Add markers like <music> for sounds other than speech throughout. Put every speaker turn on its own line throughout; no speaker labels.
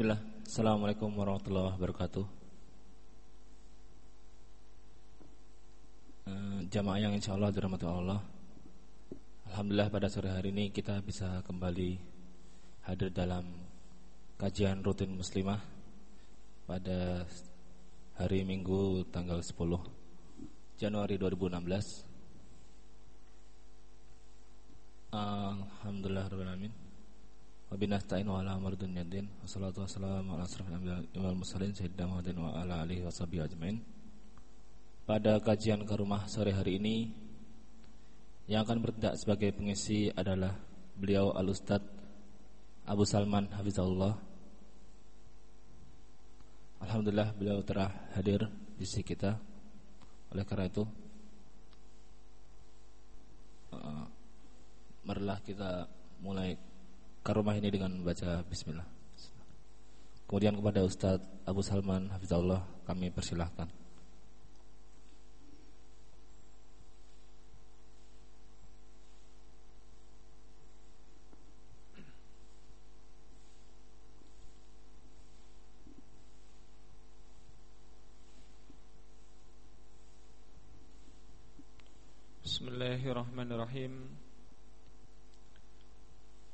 Bismillah. Assalamualaikum warahmatullahi wabarakatuh. Uh, Jamaah yang insya Allah dirahmati Allah. Alhamdulillah pada sore hari ini kita bisa kembali hadir dalam kajian rutin muslimah pada hari Minggu tanggal 10 Januari 2016 Alhamdulillah Alamin Wabinasta'in wa ala amar dunya din Wassalatu wassalamu ala asrafil anbiya wal mursalin sayyidina Muhammadin wa. Pada kajian ke rumah sore hari ini yang akan bertindak sebagai pengisi adalah beliau Al Ustad Abu Salman Hafizahullah. Alhamdulillah beliau telah hadir di sisi kita. Oleh karena itu uh, marilah kita mulai ke rumah ini dengan membaca bismillah. Kemudian kepada Ustadz Abu Salman Hafizahullah kami persilahkan.
Bismillahirrahmanirrahim.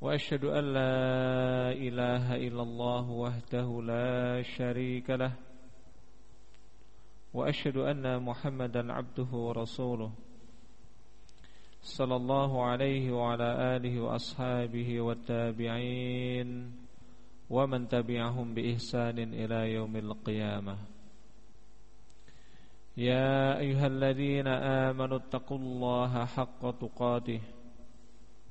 وأشهد أن لا إله إلا الله وحده لا شريك له وأشهد أن محمدا عبده ورسوله صلى الله عليه وعلى آله وأصحابه والتابعين ومن تبعهم بإحسان إلى يوم القيامة. يا أيها الذين آمنوا اتقوا الله حق تقاته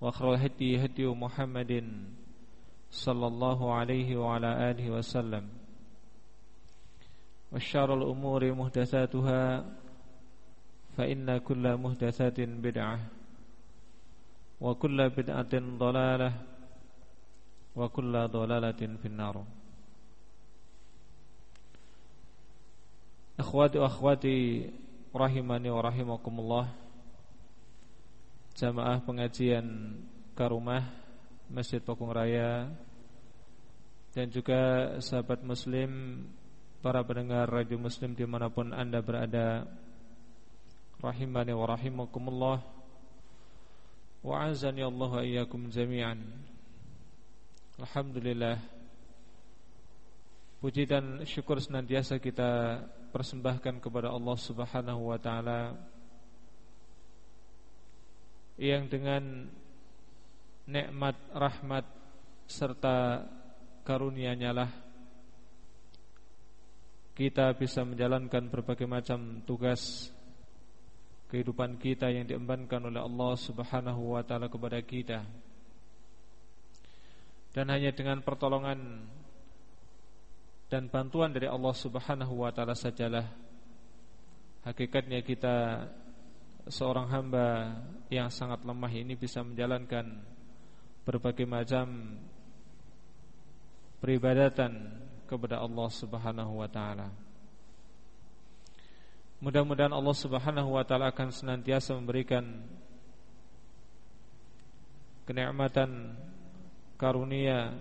وخير الهدي هدي محمد صلى الله عليه وعلى آله وسلم. وشر الأمور محدثاتها فإن كل محدثات بدعة وكل بدعة ضلالة وكل ضلالة في النار. أخواتي وأخواتي رحمني ورحمكم الله jamaah pengajian Karumah Masjid Pakung Raya dan juga sahabat muslim para pendengar radio muslim di mana pun anda berada. Rahimani wa rahimakumullah. Wa azani Allah wa iyyakum jami'an. Alhamdulillah. Puji dan syukur senantiasa kita persembahkan kepada Allah Subhanahu wa taala yang dengan nikmat rahmat serta karunia-Nya lah kita bisa menjalankan berbagai macam tugas kehidupan kita yang diembankan oleh Allah Subhanahu wa taala kepada kita. Dan hanya dengan pertolongan dan bantuan dari Allah Subhanahu wa taala sajalah hakikatnya kita seorang hamba yang sangat lemah ini bisa menjalankan berbagai macam peribadatan kepada Allah Subhanahu wa taala. Mudah-mudahan Allah Subhanahu wa taala akan senantiasa memberikan kenikmatan karunia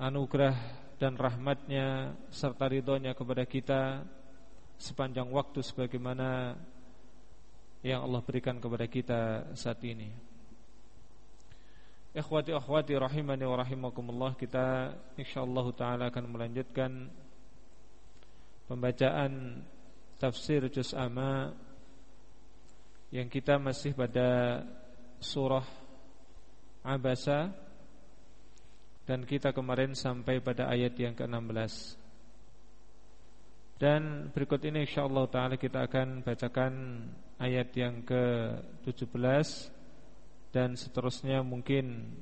anugerah dan rahmatnya serta ridhonya kepada kita sepanjang waktu sebagaimana yang Allah berikan kepada kita saat ini. Ikhwati akhwati rahimani wa rahimakumullah kita insyaallah taala akan melanjutkan pembacaan tafsir juz amma yang kita masih pada surah Abasa dan kita kemarin sampai pada ayat yang ke-16. Dan berikut ini insyaallah taala kita akan bacakan ayat yang ke-17 dan seterusnya mungkin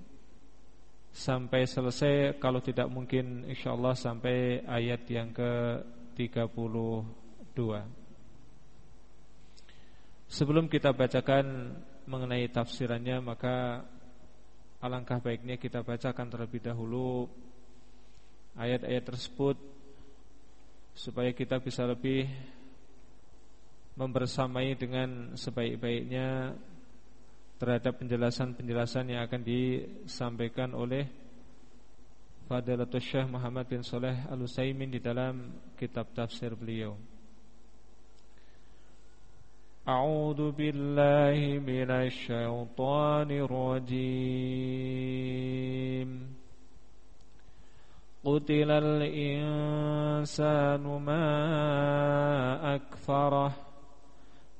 sampai selesai kalau tidak mungkin insyaallah sampai ayat yang ke-30 dua. Sebelum kita bacakan mengenai tafsirannya maka alangkah baiknya kita bacakan terlebih dahulu ayat-ayat tersebut supaya kita bisa lebih membersamai dengan sebaik-baiknya terhadap penjelasan-penjelasan yang akan disampaikan oleh Fadilatul Syekh Muhammad bin Soleh Alusaimin di dalam kitab tafsir beliau. A'udhu billahi minasy rajim. Qutilal insanu ma akfarah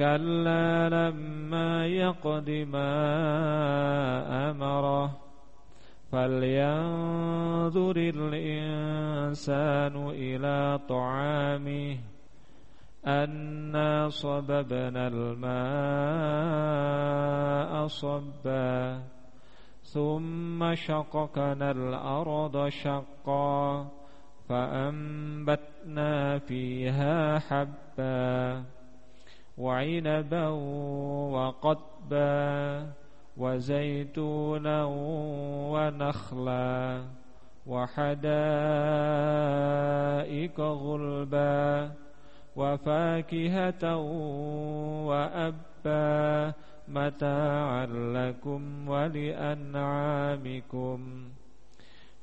كلا لما يقد ما أمره. فلينظر الإنسان إلى طعامه. أنا صببنا الماء صبا. ثم شققنا الأرض شقا. فأنبتنا فيها حبا. وعنبا وقطبا وزيتونا ونخلا وحدائق غلبا وفاكهة وأبا متاعا لكم ولأنعامكم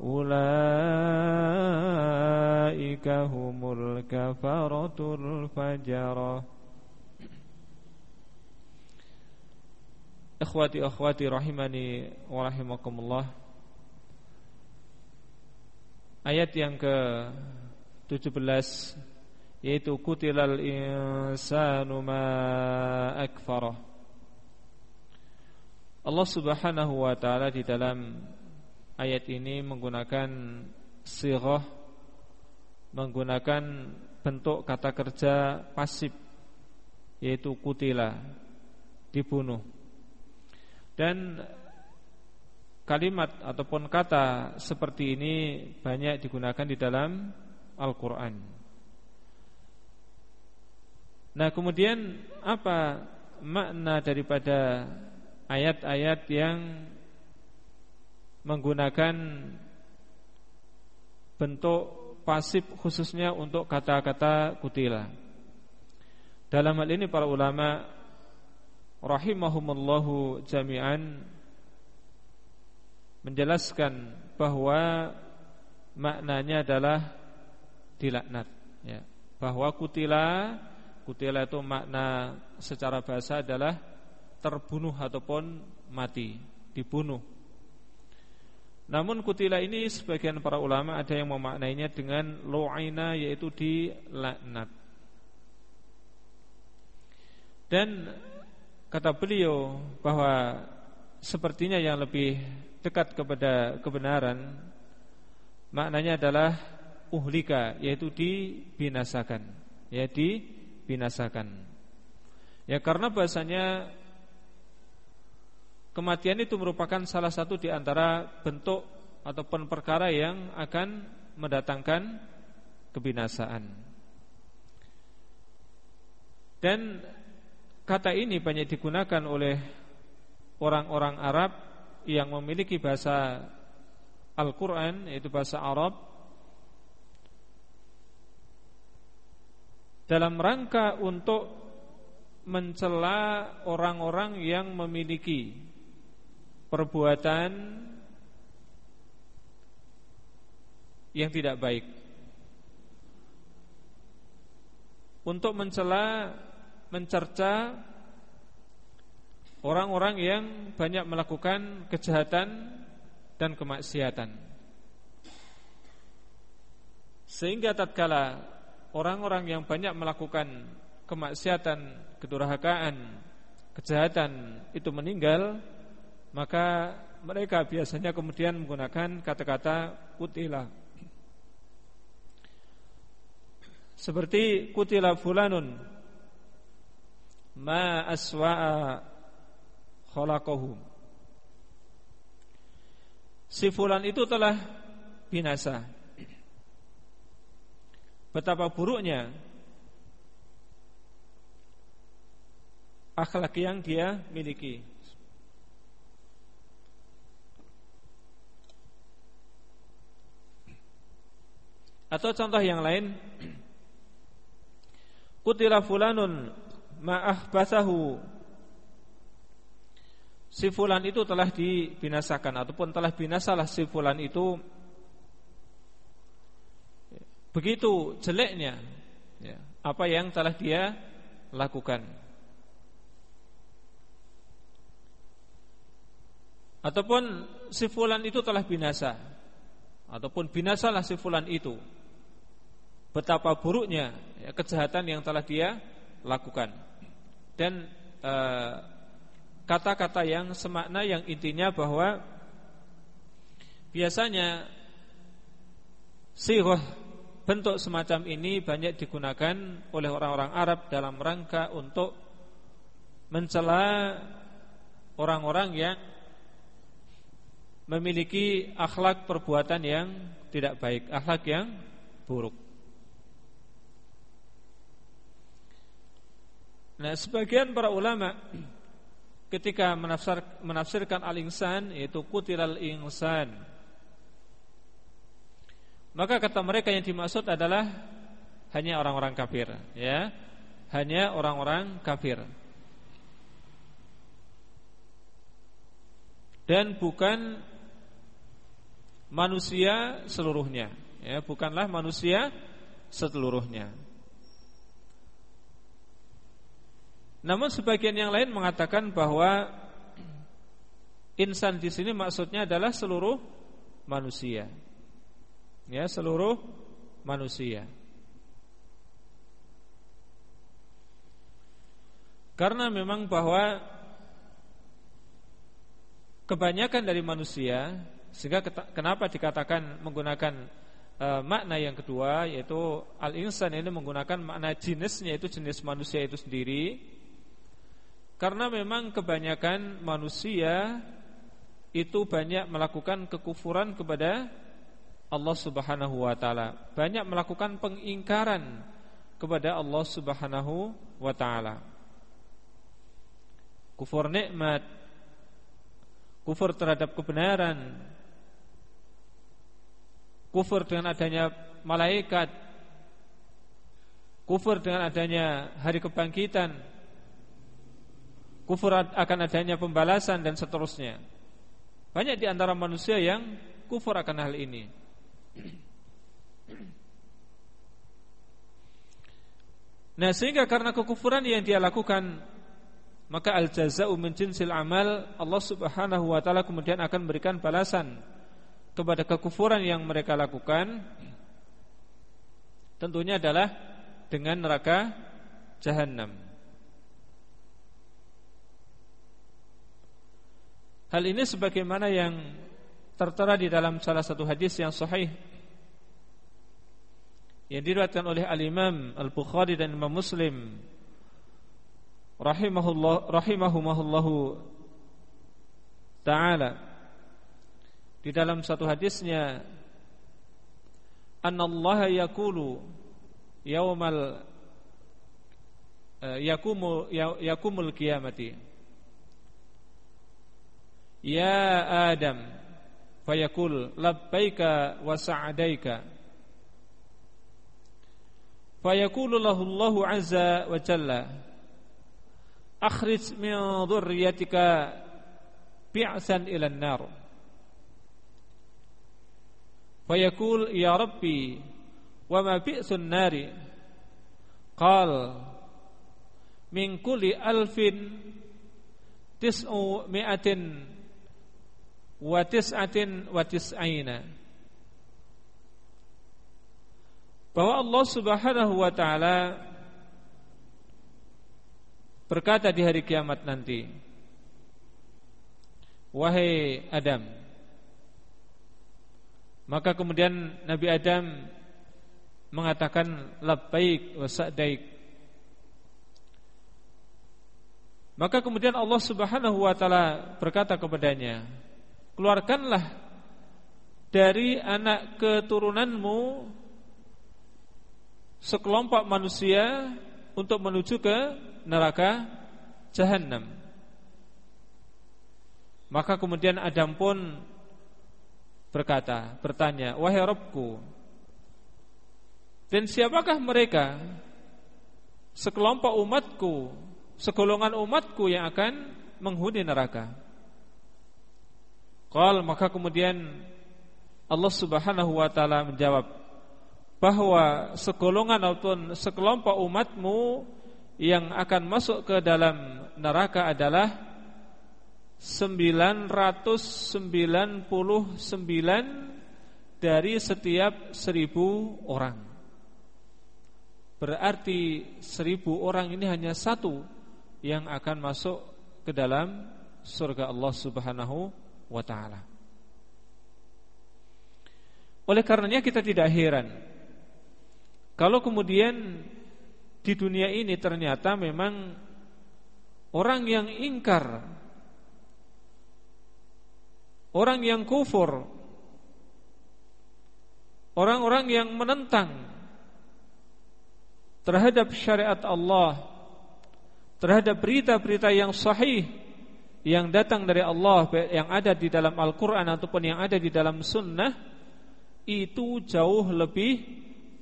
أولئك هم الكفرة الفجرة Ikhwati akhwati rahimani wa rahimakumullah Ayat yang ke 17 yaitu kutilal insanu ma akfarah Allah Subhanahu wa taala di dalam ayat ini menggunakan sirah menggunakan bentuk kata kerja pasif yaitu kutila dibunuh. Dan kalimat ataupun kata seperti ini banyak digunakan di dalam Al-Qur'an. Nah kemudian apa makna daripada ayat-ayat yang menggunakan bentuk pasif khususnya untuk kata-kata kutila. Dalam hal ini para ulama rahimahumullahu jami'an menjelaskan bahwa maknanya adalah dilaknat ya. Bahwa kutila kutila itu makna secara bahasa adalah terbunuh ataupun mati, dibunuh. Namun kutila ini sebagian para ulama ada yang memaknainya dengan lu'ina yaitu dilaknat. Dan kata beliau bahwa sepertinya yang lebih dekat kepada kebenaran maknanya adalah uhlika yaitu dibinasakan, ya dibinasakan. Ya karena bahasanya kematian itu merupakan salah satu di antara bentuk ataupun perkara yang akan mendatangkan kebinasaan. Dan kata ini banyak digunakan oleh orang-orang Arab yang memiliki bahasa Al-Quran yaitu bahasa Arab dalam rangka untuk mencela orang-orang yang memiliki perbuatan yang tidak baik. Untuk mencela, mencerca orang-orang yang banyak melakukan kejahatan dan kemaksiatan. Sehingga tatkala orang-orang yang banyak melakukan kemaksiatan, kedurhakaan, kejahatan itu meninggal, maka mereka biasanya kemudian menggunakan kata-kata kutila seperti kutila fulanun ma aswa'a khalaqahu. Si fulan itu telah binasa. Betapa buruknya akhlak yang dia miliki Atau contoh yang lain. Kutila fulanun ma'ah basahu Si fulan itu telah dibinasakan Ataupun telah binasalah si fulan itu. Begitu jeleknya ya, Apa yang telah dia lakukan. Ataupun si fulan itu telah binasa Ataupun binasalah si fulan itu betapa buruknya ya, kejahatan yang telah dia lakukan dan eh, kata-kata e, yang semakna yang intinya bahwa biasanya sirah bentuk semacam ini banyak digunakan oleh orang-orang Arab dalam rangka untuk mencela orang-orang yang memiliki akhlak perbuatan yang tidak baik, akhlak yang buruk. Nah, sebagian para ulama ketika menafsir, menafsirkan al-insan yaitu kutilal insan. Maka kata mereka yang dimaksud adalah hanya orang-orang kafir, ya. Hanya orang-orang kafir. Dan bukan manusia seluruhnya, ya, bukanlah manusia seluruhnya. Namun sebagian yang lain mengatakan bahwa insan di sini maksudnya adalah seluruh manusia. Ya, seluruh manusia. Karena memang bahwa kebanyakan dari manusia sehingga kenapa dikatakan menggunakan e, makna yang kedua yaitu al-insan ini menggunakan makna jenisnya itu jenis manusia itu sendiri karena memang kebanyakan manusia itu banyak melakukan kekufuran kepada Allah Subhanahu wa taala, banyak melakukan pengingkaran kepada Allah Subhanahu wa taala. Kufur nikmat, kufur terhadap kebenaran, kufur dengan adanya malaikat, kufur dengan adanya hari kebangkitan, kufur akan adanya pembalasan dan seterusnya. Banyak di antara manusia yang kufur akan hal ini. Nah, sehingga karena kekufuran yang dia lakukan maka al jazau min jinsil amal Allah Subhanahu wa taala kemudian akan memberikan balasan kepada kekufuran yang mereka lakukan tentunya adalah dengan neraka jahanam. Hal ini sebagaimana yang tertera di dalam salah satu hadis yang sahih. Yang diriwayatkan oleh Al-Imam Al-Bukhari dan Imam Muslim. Rahimahullah rahimahumullahu taala. Di dalam satu hadisnya Allah yaqulu yaumal eh, yakumu ya, yakumul qiyamati ya adam fayaqul labbaika wa sa'daika fayaqulu lahu Allah azza wa jalla. Akhrij min dhurriyyatika bi'san ila an-nar. Fayaqul ya Rabbi wa ma bi'sun nari? Qal min kulli alfin tis'u mi'atin wa tis'atin wa tis'aina bahwa Allah Subhanahu wa taala berkata di hari kiamat nanti Wahai Adam maka kemudian Nabi Adam mengatakan labbaik wa sa'daik. Maka kemudian Allah Subhanahu wa taala berkata kepadanya, "Keluarkanlah dari anak keturunanmu sekelompok manusia untuk menuju ke neraka jahanam." Maka kemudian Adam pun berkata, bertanya, "Wahai Rabbku, dan siapakah mereka sekelompok umatku, segolongan umatku yang akan menghuni neraka?" Qal maka kemudian Allah Subhanahu wa taala menjawab bahwa segolongan ataupun sekelompok umatmu yang akan masuk ke dalam neraka adalah 999 dari setiap seribu orang. Berarti seribu orang ini hanya satu Yang akan masuk ke dalam surga Allah subhanahu wa ta'ala. Oleh karenanya kita tidak heran Kalau kemudian di dunia ini ternyata memang Orang yang ingkar orang yang kufur, orang-orang yang menentang terhadap syariat Allah, terhadap berita-berita yang sahih yang datang dari Allah yang ada di dalam Al-Quran ataupun yang ada di dalam Sunnah itu jauh lebih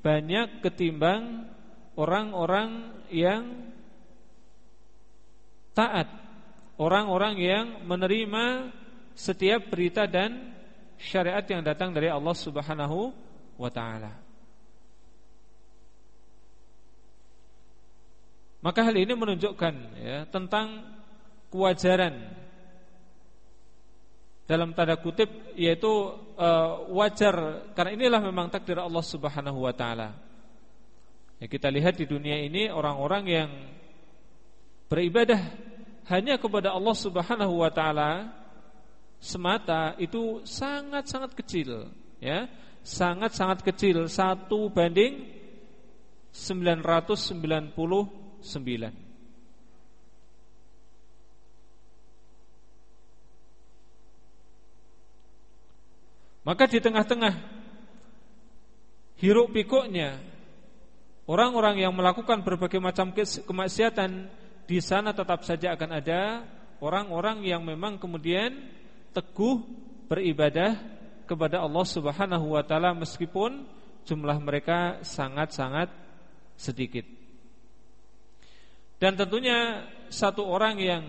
banyak ketimbang orang-orang yang taat, orang-orang yang menerima setiap berita dan syariat yang datang dari Allah Subhanahu wa taala. Maka hal ini menunjukkan ya, tentang kewajaran. Dalam tanda kutip yaitu uh, wajar. Karena inilah memang takdir Allah Subhanahu wa taala. Ya, kita lihat di dunia ini orang-orang yang beribadah hanya kepada Allah Subhanahu wa taala semata itu sangat-sangat kecil ya. Sangat-sangat kecil. Satu banding 999 maka di tengah-tengah hiruk pikuknya orang-orang yang melakukan berbagai macam kemaksiatan di sana tetap saja akan ada orang-orang yang memang kemudian teguh beribadah kepada Allah Subhanahu wa taala meskipun jumlah mereka sangat-sangat sedikit. Dan tentunya satu orang yang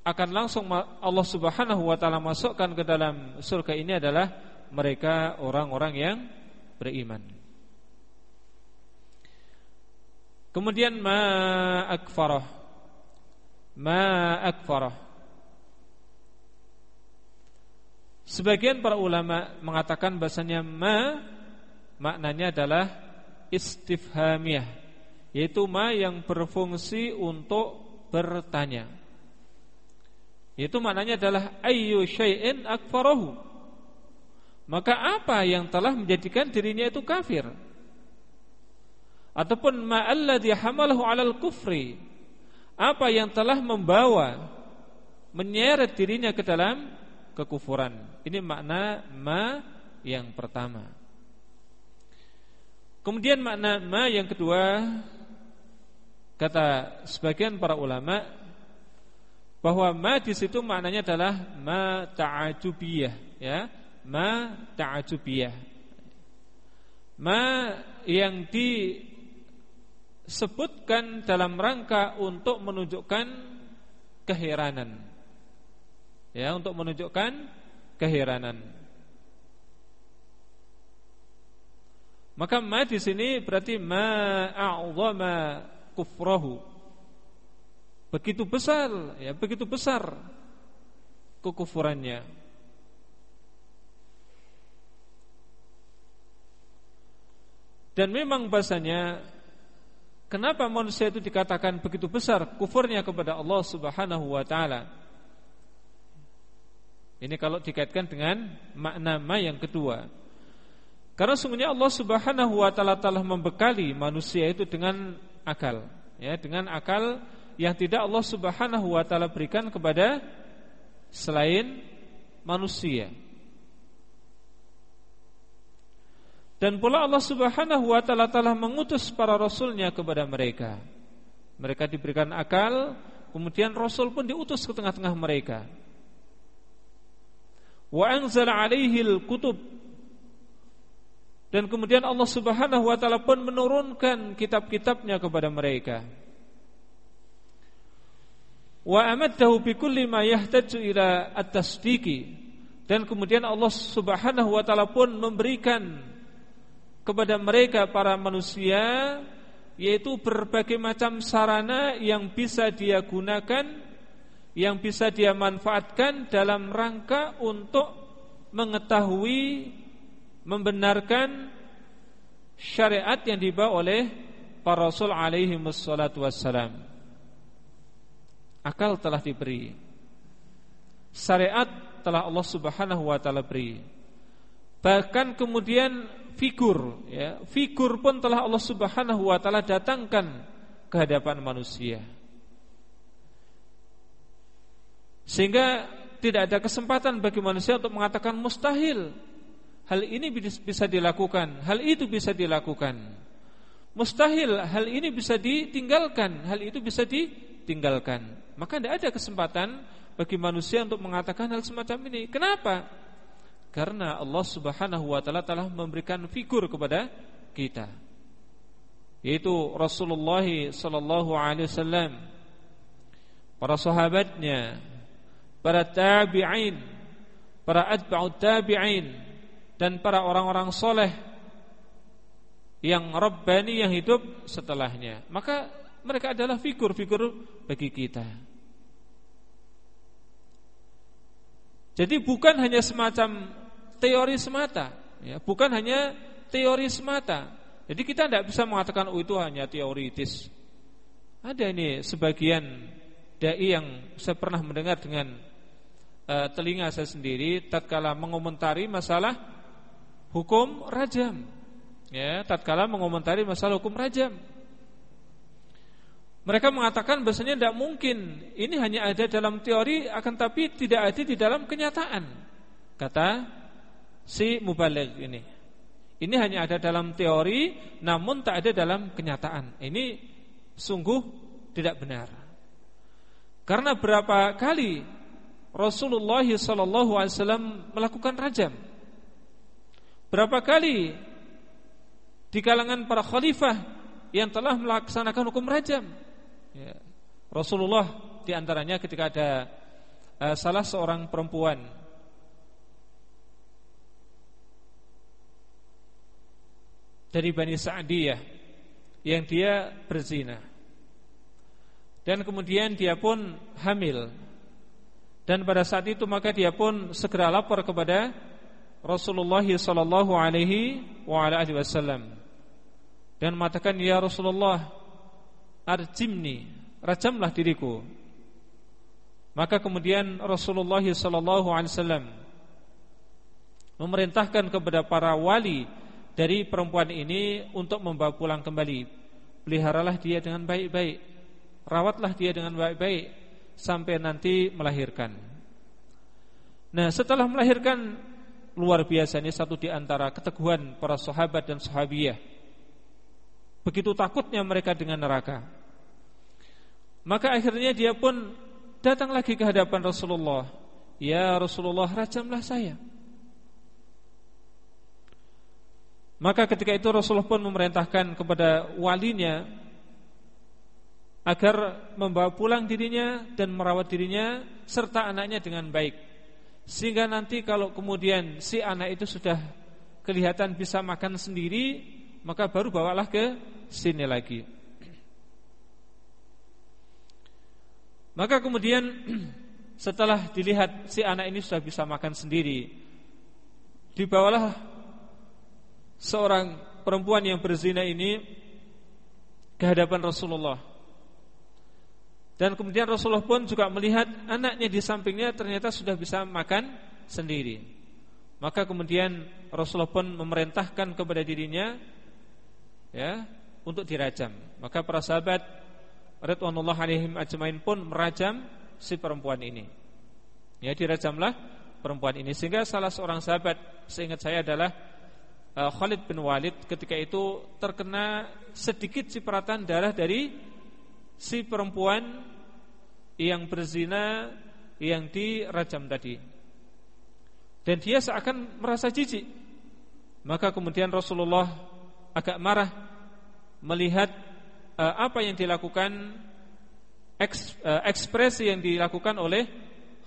akan langsung Allah Subhanahu wa taala masukkan ke dalam surga ini adalah mereka orang-orang yang beriman. Kemudian ma akfarah. Ma akfarah. Sebagian para ulama mengatakan bahasanya ma maknanya adalah istifhamiyah, yaitu ma yang berfungsi untuk bertanya. Itu maknanya adalah ayyu syai'in akfarahu. Maka apa yang telah menjadikan dirinya itu kafir? ataupun ma'alladhi hamalahu 'alal kufri apa yang telah membawa menyeret dirinya ke dalam kekufuran ini makna ma yang pertama kemudian makna ma yang kedua kata sebagian para ulama bahwa ma di situ maknanya adalah ma ta'ajubiyah ya ma ta'ajubiyah ma yang di sebutkan dalam rangka untuk menunjukkan keheranan. Ya, untuk menunjukkan keheranan. Maka ma di sini berarti ma a'zama kufrahu. Begitu besar, ya, begitu besar kekufurannya. Dan memang bahasanya Kenapa manusia itu dikatakan begitu besar kufurnya kepada Allah Subhanahu wa taala? Ini kalau dikaitkan dengan makna ma yang kedua. Karena sungguhnya Allah Subhanahu wa taala telah membekali manusia itu dengan akal, ya, dengan akal yang tidak Allah Subhanahu wa taala berikan kepada selain manusia. Dan pula Allah subhanahu wa ta'ala telah mengutus para rasulnya kepada mereka. Mereka diberikan akal Kemudian rasul pun diutus ke tengah-tengah mereka. Wa anzala alaihil kutub. Dan kemudian Allah subhanahu wa ta'ala pun menurunkan kitab-kitabnya kepada mereka Wa amaddahu bikulli ma yahtaju ila at-tasdiki Dan kemudian Allah subhanahu wa ta'ala pun memberikan kepada mereka para manusia yaitu berbagai macam sarana yang bisa dia gunakan yang bisa dia manfaatkan dalam rangka untuk mengetahui membenarkan syariat yang dibawa oleh para rasul alaihi wassalatu wassalam akal telah diberi syariat telah Allah Subhanahu wa taala beri bahkan kemudian figur ya, figur pun telah Allah Subhanahu wa taala datangkan ke hadapan manusia. Sehingga tidak ada kesempatan bagi manusia untuk mengatakan mustahil. Hal ini bisa dilakukan, hal itu bisa dilakukan. Mustahil hal ini bisa ditinggalkan, hal itu bisa ditinggalkan. Maka tidak ada kesempatan bagi manusia untuk mengatakan hal semacam ini. Kenapa? Karena Allah Subhanahu wa taala telah memberikan figur kepada kita. Yaitu Rasulullah sallallahu alaihi wasallam, para sahabatnya, para tabi'in, para atba'ut tabi'in dan para orang-orang soleh yang rabbani yang hidup setelahnya. Maka mereka adalah figur-figur bagi kita. Jadi bukan hanya semacam teori semata, ya, bukan hanya teori semata. Jadi kita tidak bisa mengatakan oh itu hanya teoritis. Ada ini sebagian dai yang saya pernah mendengar dengan uh, telinga saya sendiri tatkala mengomentari masalah hukum rajam. Ya, tatkala mengomentari masalah hukum rajam. Mereka mengatakan bahasanya tidak mungkin ini hanya ada dalam teori akan tapi tidak ada di dalam kenyataan. Kata si mubalik ini. Ini hanya ada dalam teori namun tak ada dalam kenyataan. Ini sungguh tidak benar. Karena berapa kali Rasulullah wasallam melakukan rajam. Berapa kali di kalangan para khalifah yang telah melaksanakan hukum rajam? Ya. Rasulullah di antaranya ketika ada uh, salah seorang perempuan dari Bani Sa'diyah yang dia berzina. Dan kemudian dia pun hamil. Dan pada saat itu maka dia pun segera lapor kepada Rasulullah sallallahu alaihi wasallam dan mengatakan ya Rasulullah arjimni rajamlah diriku maka kemudian Rasulullah sallallahu alaihi wasallam memerintahkan kepada para wali dari perempuan ini untuk membawa pulang kembali. Peliharalah dia dengan baik-baik. Rawatlah dia dengan baik-baik sampai nanti melahirkan. Nah, setelah melahirkan luar biasa ini satu di antara keteguhan para sahabat dan sahabiah. Begitu takutnya mereka dengan neraka. Maka akhirnya dia pun datang lagi ke hadapan Rasulullah. Ya Rasulullah, rajamlah saya. Maka ketika itu Rasulullah pun memerintahkan kepada walinya agar membawa pulang dirinya dan merawat dirinya serta anaknya dengan baik. Sehingga nanti kalau kemudian si anak itu sudah kelihatan bisa makan sendiri, maka baru bawalah ke sini lagi. Maka kemudian <clears throat> setelah dilihat si anak ini sudah bisa makan sendiri, dibawalah seorang perempuan yang berzina ini ke hadapan Rasulullah. Dan kemudian Rasulullah pun juga melihat anaknya di sampingnya ternyata sudah bisa makan sendiri. Maka kemudian Rasulullah pun memerintahkan kepada dirinya ya untuk dirajam. Maka para sahabat radhiyallahu alaihim ajmain pun merajam si perempuan ini. Ya dirajamlah perempuan ini sehingga salah seorang sahabat seingat saya adalah uh, Khalid bin Walid ketika itu terkena sedikit cipratan darah dari si perempuan yang berzina yang dirajam tadi. Dan dia seakan merasa jijik. Maka kemudian Rasulullah agak marah melihat apa yang dilakukan uh, ekspresi yang dilakukan oleh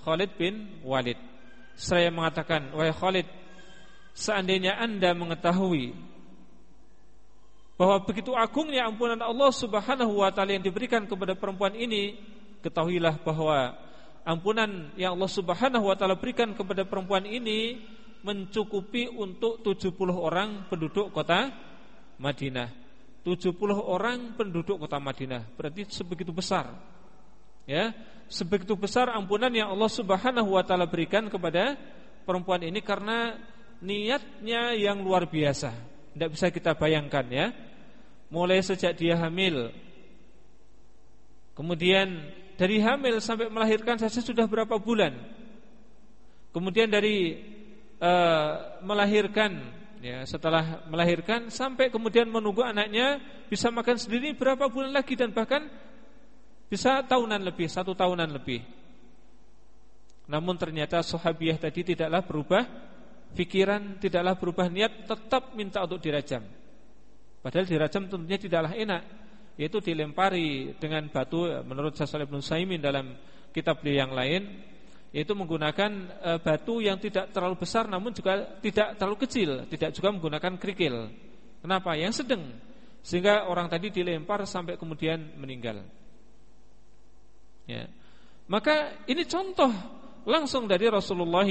Khalid bin Walid. Saya mengatakan, "Wahai Khalid, Seandainya anda mengetahui bahwa begitu agungnya ampunan Allah Subhanahu wa taala yang diberikan kepada perempuan ini, ketahuilah bahwa ampunan yang Allah Subhanahu wa taala berikan kepada perempuan ini mencukupi untuk 70 orang penduduk kota Madinah. 70 orang penduduk kota Madinah. Berarti sebegitu besar. Ya, sebegitu besar ampunan yang Allah Subhanahu wa taala berikan kepada perempuan ini karena niatnya yang luar biasa. Tidak bisa kita bayangkan ya. Mulai sejak dia hamil. Kemudian dari hamil sampai melahirkan saja sudah berapa bulan. Kemudian dari uh, melahirkan ya setelah melahirkan sampai kemudian menunggu anaknya bisa makan sendiri berapa bulan lagi dan bahkan bisa tahunan lebih, satu tahunan lebih. Namun ternyata sahabiah tadi tidaklah berubah Pikiran tidaklah berubah niat Tetap minta untuk dirajam Padahal dirajam tentunya tidaklah enak Yaitu dilempari dengan batu Menurut Syaikh Ibn Saimin dalam kitab beliau yang lain Yaitu menggunakan e, batu yang tidak terlalu besar Namun juga tidak terlalu kecil Tidak juga menggunakan kerikil Kenapa? Yang sedang Sehingga orang tadi dilempar sampai kemudian meninggal Ya Maka ini contoh langsung dari Rasulullah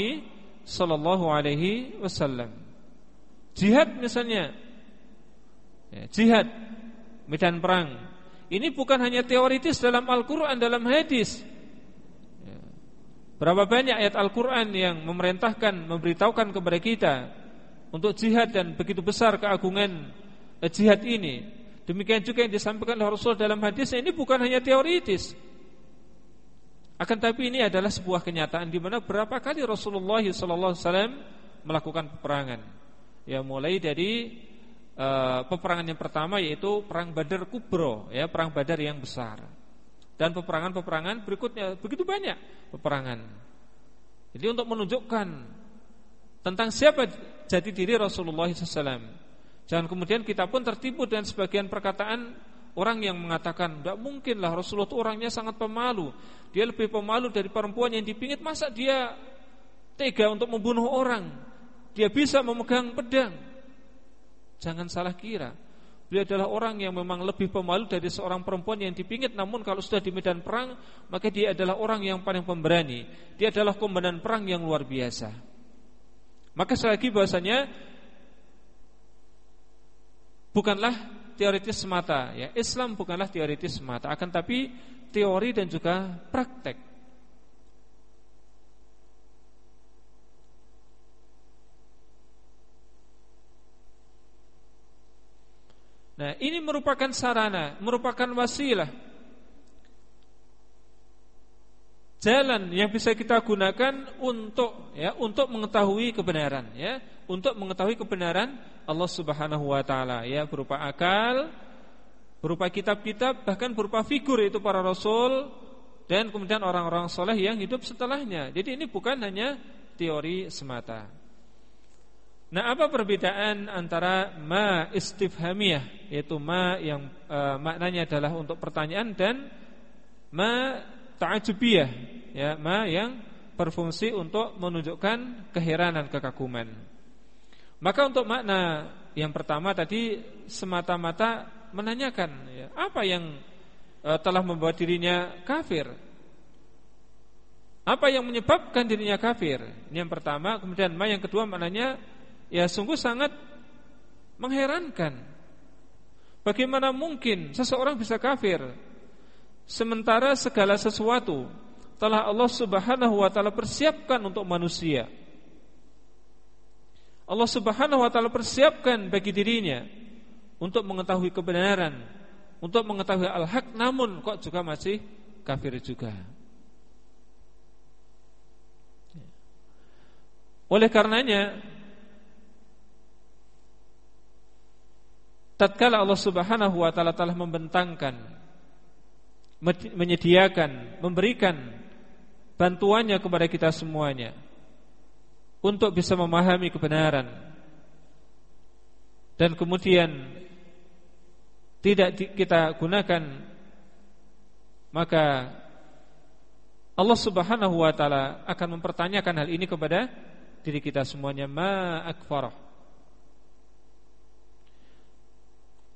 Sallallahu Alaihi Wasallam. Jihad misalnya, ya, jihad medan perang. Ini bukan hanya teoritis dalam Al-Quran, dalam hadis. Berapa banyak ayat Al-Quran yang memerintahkan, memberitahukan kepada kita untuk jihad dan begitu besar keagungan eh, jihad ini. Demikian juga yang disampaikan oleh Rasul dalam hadisnya ini bukan hanya teoritis, akan tapi ini adalah sebuah kenyataan di mana berapa kali Rasulullah SAW melakukan peperangan. Ya mulai dari uh, peperangan yang pertama yaitu perang Badar Kubro, ya perang Badar yang besar. Dan peperangan-peperangan berikutnya begitu banyak peperangan. Jadi untuk menunjukkan tentang siapa jati diri Rasulullah SAW. Jangan kemudian kita pun tertipu dengan sebagian perkataan orang yang mengatakan tidak mungkinlah Rasulullah itu orangnya sangat pemalu. Dia lebih pemalu dari perempuan yang dipingit. Masa dia tega untuk membunuh orang? Dia bisa memegang pedang. Jangan salah kira. Beliau adalah orang yang memang lebih pemalu dari seorang perempuan yang dipingit Namun kalau sudah di medan perang Maka dia adalah orang yang paling pemberani. Dia adalah komandan perang yang luar biasa. Maka sekali lagi bahasanya Bukanlah teoritis semata. Ya. Islam bukanlah teoritis semata. Akan tapi teori dan juga praktek Nah, ini merupakan sarana, merupakan wasilah jalan yang bisa kita gunakan untuk ya untuk mengetahui kebenaran ya, untuk mengetahui kebenaran Allah Subhanahu wa taala ya berupa akal, berupa kitab-kitab bahkan berupa figur itu para rasul dan kemudian orang-orang soleh yang hidup setelahnya. Jadi ini bukan hanya teori semata. Nah, apa perbedaan antara ma istifhamiyah yaitu ma yang e, maknanya adalah untuk pertanyaan dan ma ta'ajubiyah ya, ma yang berfungsi untuk menunjukkan keheranan, kekaguman. Maka untuk makna yang pertama tadi semata-mata menanyakan ya, apa yang e, telah membuat dirinya kafir. Apa yang menyebabkan dirinya kafir? Ini yang pertama, kemudian ma yang kedua maknanya ya sungguh sangat mengherankan. Bagaimana mungkin seseorang bisa kafir sementara segala sesuatu telah Allah Subhanahu wa taala persiapkan untuk manusia. Allah Subhanahu wa taala persiapkan bagi dirinya untuk mengetahui kebenaran, untuk mengetahui al-haq namun kok juga masih kafir juga. Oleh karenanya tatkala Allah Subhanahu wa taala telah membentangkan menyediakan, memberikan bantuannya kepada kita semuanya untuk bisa memahami kebenaran dan kemudian tidak kita gunakan maka Allah Subhanahu wa taala akan mempertanyakan hal ini kepada diri kita semuanya. Ma akfarah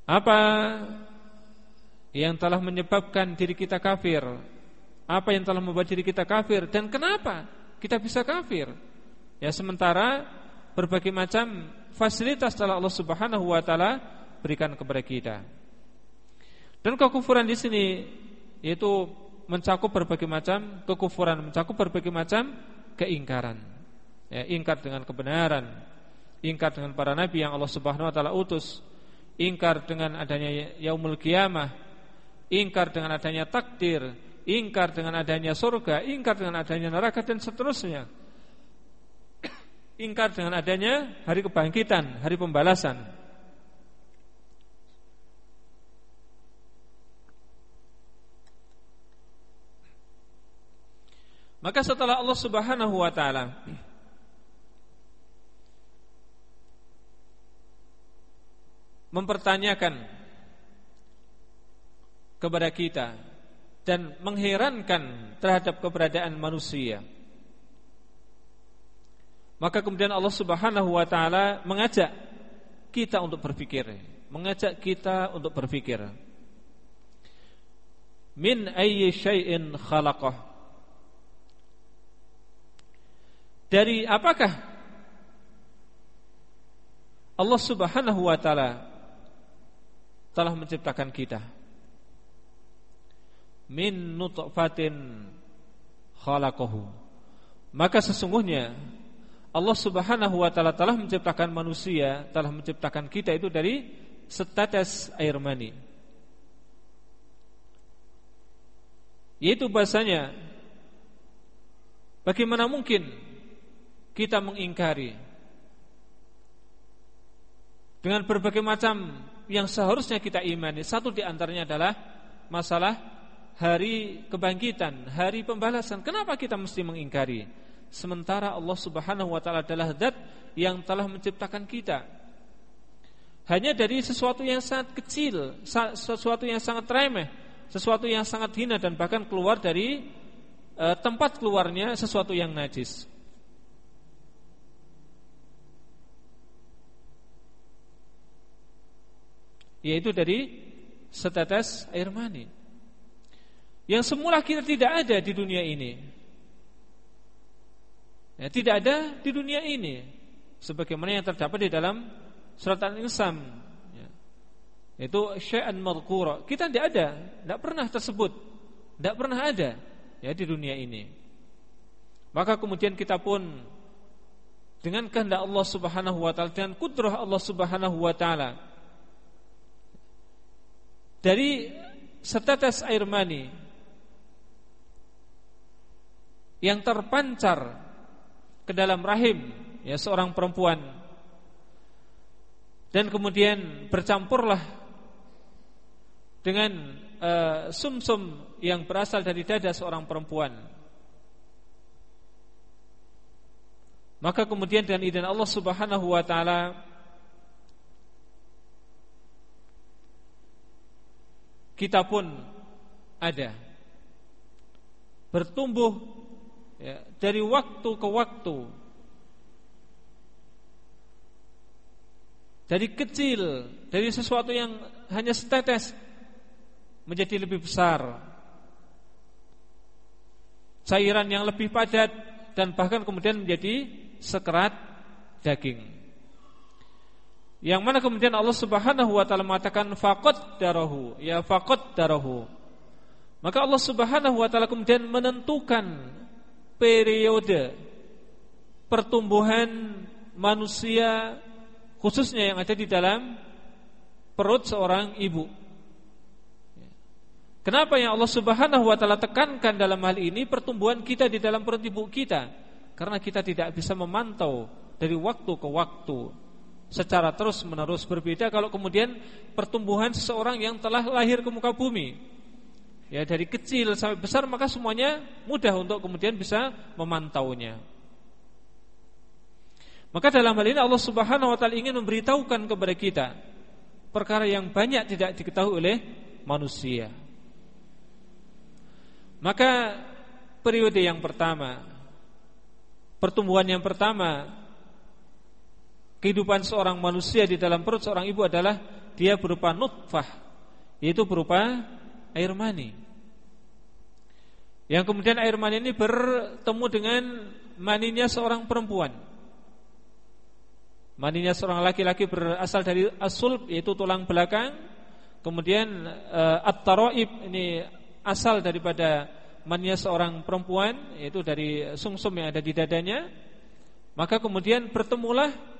Apa yang telah menyebabkan diri kita kafir? Apa yang telah membuat diri kita kafir dan kenapa kita bisa kafir? Ya sementara berbagai macam fasilitas telah Allah Subhanahu wa taala berikan kepada kita. Dan kekufuran di sini yaitu mencakup berbagai macam kekufuran, mencakup berbagai macam keingkaran. Ya, ingkar dengan kebenaran, ingkar dengan para nabi yang Allah Subhanahu wa taala utus, ingkar dengan adanya yaumul kiamah, ingkar dengan adanya takdir, ingkar dengan adanya surga, ingkar dengan adanya neraka dan seterusnya. Ingkar dengan adanya hari kebangkitan, hari pembalasan. Maka setelah Allah Subhanahu wa taala mempertanyakan kepada kita dan mengherankan terhadap keberadaan manusia. Maka kemudian Allah Subhanahu wa taala mengajak kita untuk berpikir, mengajak kita untuk berpikir. Min ayyi syai'in khalaqah? Dari apakah Allah Subhanahu wa taala telah menciptakan kita. Min nutfatin khalaqahu. Maka sesungguhnya Allah Subhanahu wa taala telah menciptakan manusia telah menciptakan kita itu dari setetes air mani. Yaitu bahasanya bagaimana mungkin kita mengingkari dengan berbagai macam yang seharusnya kita imani. Satu di antaranya adalah masalah hari kebangkitan, hari pembalasan. Kenapa kita mesti mengingkari? sementara Allah Subhanahu wa taala adalah zat yang telah menciptakan kita. Hanya dari sesuatu yang sangat kecil, sesuatu yang sangat remeh, sesuatu yang sangat hina dan bahkan keluar dari e, tempat keluarnya sesuatu yang najis. Yaitu dari setetes air mani. Yang semula kita tidak ada di dunia ini. Ya, tidak ada di dunia ini sebagaimana yang terdapat di dalam surat Al-Insan ya. Itu syai'an madhkura. Kita tidak ada, tidak pernah tersebut. Tidak pernah ada ya di dunia ini. Maka kemudian kita pun dengan kehendak Allah Subhanahu wa taala dan kudrah Allah Subhanahu wa taala dari setetes air mani yang terpancar ke dalam rahim ya seorang perempuan. Dan kemudian bercampurlah dengan uh, sumsum yang berasal dari dada seorang perempuan. Maka kemudian dengan izin Allah Subhanahu wa taala kita pun ada. Bertumbuh ya, dari waktu ke waktu. Dari kecil dari sesuatu yang hanya setetes menjadi lebih besar. Cairan yang lebih padat dan bahkan kemudian menjadi sekerat daging yang mana kemudian Allah Subhanahu wa taala mengatakan faqad darahu ya faqad darahu maka Allah Subhanahu wa taala kemudian menentukan periode pertumbuhan manusia khususnya yang ada di dalam perut seorang ibu. Kenapa yang Allah Subhanahu wa taala tekankan dalam hal ini pertumbuhan kita di dalam perut ibu kita? Karena kita tidak bisa memantau dari waktu ke waktu secara terus-menerus berbeda kalau kemudian pertumbuhan seseorang yang telah lahir ke muka bumi ya dari kecil sampai besar maka semuanya mudah untuk kemudian bisa memantaunya. Maka dalam hal ini Allah Subhanahu wa taala ingin memberitahukan kepada kita perkara yang banyak tidak diketahui oleh manusia. Maka periode yang pertama pertumbuhan yang pertama kehidupan seorang manusia di dalam perut seorang ibu adalah dia berupa nutfah yaitu berupa air mani. Yang kemudian air mani ini bertemu dengan maninya seorang perempuan. Maninya seorang laki-laki berasal dari asul yaitu tulang belakang. Kemudian uh, at-taraib ini asal daripada maninya seorang perempuan yaitu dari sumsum yang ada di dadanya. Maka kemudian bertemulah